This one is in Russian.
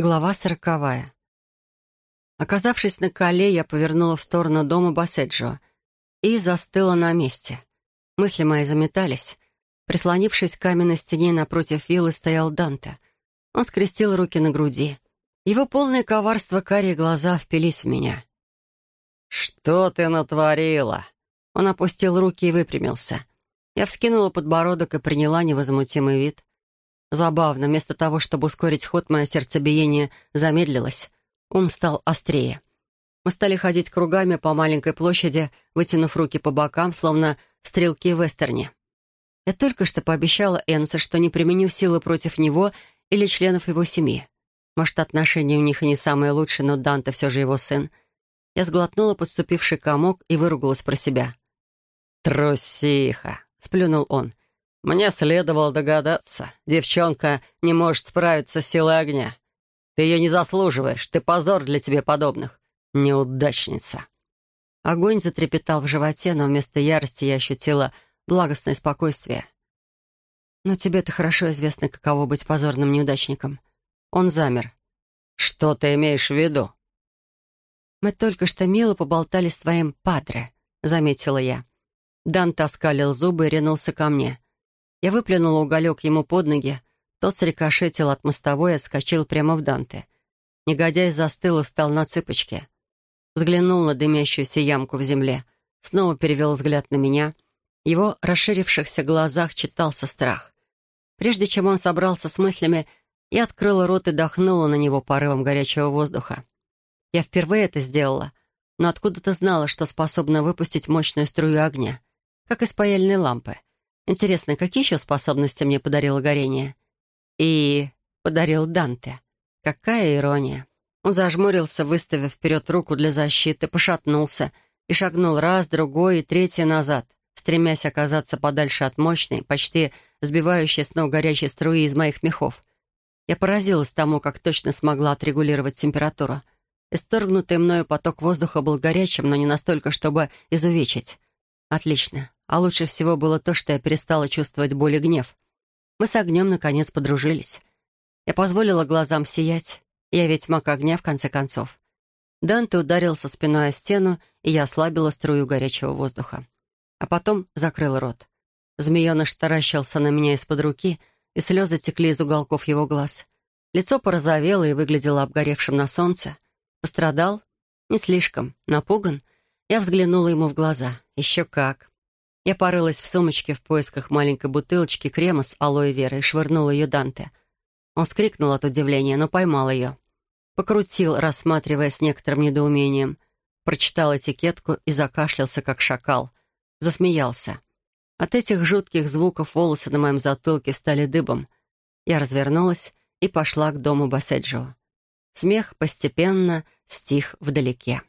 Глава сороковая. Оказавшись на коле, я повернула в сторону дома Басседжио и застыла на месте. Мысли мои заметались. Прислонившись к каменной стене напротив виллы, стоял Данте. Он скрестил руки на груди. Его полное коварство карие глаза впились в меня. «Что ты натворила?» Он опустил руки и выпрямился. Я вскинула подбородок и приняла невозмутимый вид. Забавно, вместо того, чтобы ускорить ход, мое сердцебиение замедлилось. Ум стал острее. Мы стали ходить кругами по маленькой площади, вытянув руки по бокам, словно стрелки в вестерне. Я только что пообещала Энса, что не применю силы против него или членов его семьи. Может, отношения у них и не самые лучшие, но Данте все же его сын. Я сглотнула подступивший комок и выругалась про себя. «Трусиха!» — сплюнул он. «Мне следовало догадаться. Девчонка не может справиться с силой огня. Ты ее не заслуживаешь. Ты позор для тебе подобных. Неудачница». Огонь затрепетал в животе, но вместо ярости я ощутила благостное спокойствие. «Но тебе-то хорошо известно, каково быть позорным неудачником». Он замер. «Что ты имеешь в виду?» «Мы только что мило поболтали с твоим падре», — заметила я. Дан таскалил зубы и ринулся ко мне. Я выплюнула уголек ему под ноги, тот срикошетил от мостовой и отскочил прямо в Данте. Негодяй застыл и встал на цыпочки. Взглянул на дымящуюся ямку в земле, снова перевел взгляд на меня. В его расширившихся глазах читался страх. Прежде чем он собрался с мыслями, я открыла рот и дохнула на него порывом горячего воздуха. Я впервые это сделала, но откуда-то знала, что способна выпустить мощную струю огня, как из паяльной лампы — Интересно, какие еще способности мне подарило горение? И подарил Данте. Какая ирония. Он зажмурился, выставив вперед руку для защиты, пошатнулся и шагнул раз, другой и третий назад, стремясь оказаться подальше от мощной, почти сбивающей с ног горячей струи из моих мехов. Я поразилась тому, как точно смогла отрегулировать температуру. Исторгнутый мною поток воздуха был горячим, но не настолько, чтобы изувечить. Отлично. А лучше всего было то, что я перестала чувствовать боль и гнев. Мы с огнем, наконец, подружились. Я позволила глазам сиять. Я ведь маг огня, в конце концов. Данте ударился спиной о стену, и я ослабила струю горячего воздуха. А потом закрыл рот. Змееныш таращился на меня из-под руки, и слезы текли из уголков его глаз. Лицо порозовело и выглядело обгоревшим на солнце. Пострадал? Не слишком. Напуган? Я взглянула ему в глаза. Еще как. Я порылась в сумочке в поисках маленькой бутылочки крема с алоэ верой и швырнула ее Данте. Он скрикнул от удивления, но поймал ее. Покрутил, рассматривая с некоторым недоумением. Прочитал этикетку и закашлялся, как шакал. Засмеялся. От этих жутких звуков волосы на моем затылке стали дыбом. Я развернулась и пошла к дому Басседжио. Смех постепенно стих вдалеке.